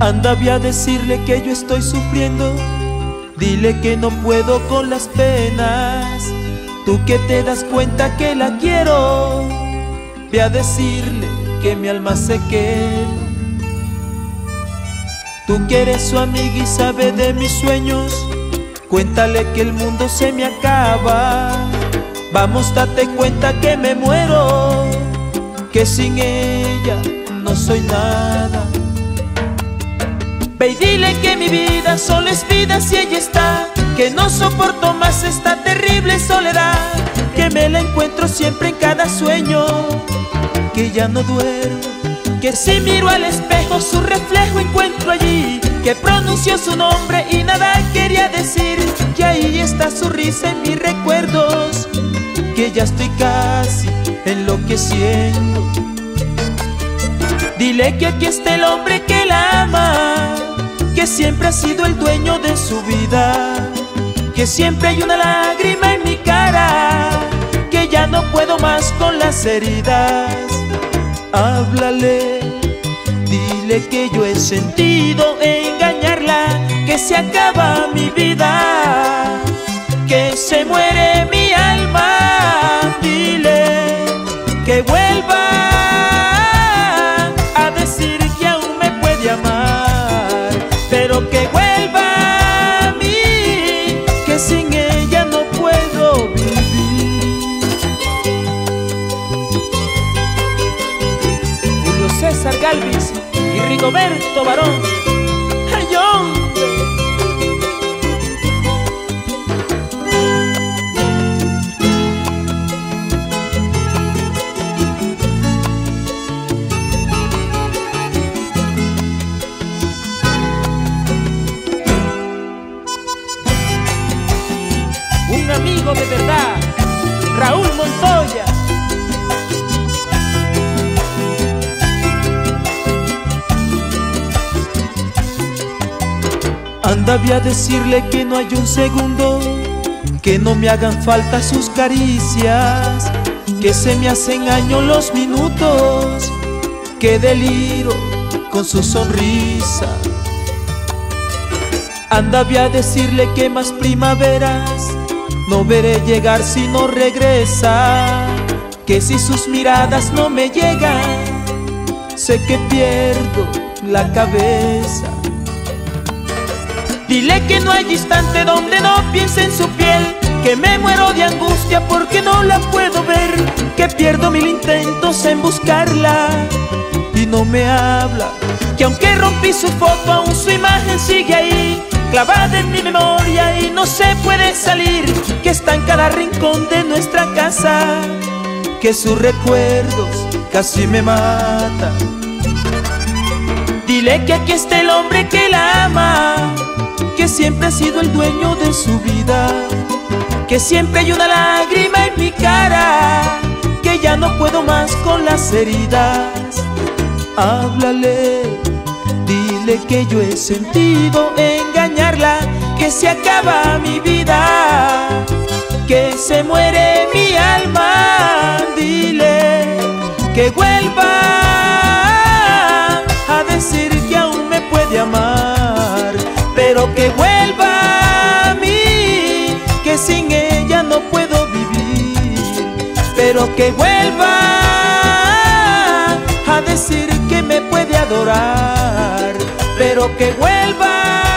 Anda, voy a decirle que yo estoy sufriendo. Dile que no puedo con las penas. Tú que te das cuenta que la quiero. Voy a decirle que mi alma se quema. Tú que eres su amiga y sabe de mis sueños. Cuéntale que el mundo se me acaba. Vamos, date cuenta que me muero. Que sin ella no soy nada. Ve y dile que mi vida solo es vida si ella está Que no soporto más esta terrible soledad Que me la encuentro siempre en cada sueño Que ya no duermo Que si miro al espejo su reflejo encuentro allí Que pronunció su nombre y nada quería decir Que ahí está su risa en mis recuerdos Ya estoy casi enloqueciendo Dile que aquí está el hombre que la ama que siempre ha sido el dueño de su vida, que siempre hay una lágrima en mi cara, que ya no puedo más con las heridas. Háblale, dile que yo he sentido engañarla, que se acaba mi Y Rigoberto Barón. Un amigo de verdad, Anda, voy a decirle que no hay un segundo, que no me hagan falta sus caricias, que se me hacen años los minutos, que deliro con su sonrisa. Anda, voy a decirle que más primaveras no veré llegar si no regresa, que si sus miradas no me llegan, sé que pierdo la cabeza. Dile que no hay instante donde no piense en su piel, que me muero de angustia porque no la puedo ver, que pierdo mil intentos en buscarla y no me habla, que aunque rompí su foto aún su imagen sigue ahí clavada en mi memoria y no se puede salir, que está en cada rincón de nuestra casa, que sus recuerdos casi me matan. Dile que aquí está el hombre que la ama, que siempre ha sido el dueño de su vida, que siempre hay una lágrima en mi cara, que ya no puedo más con las heridas. Háblale, dile que yo he sentido engañarla, que se acaba mi vida, que se muere mi alma. Pero que vuelva a mí, que sin ella no puedo vivir, pero que vuelva a decir que me puede adorar, pero que vuelva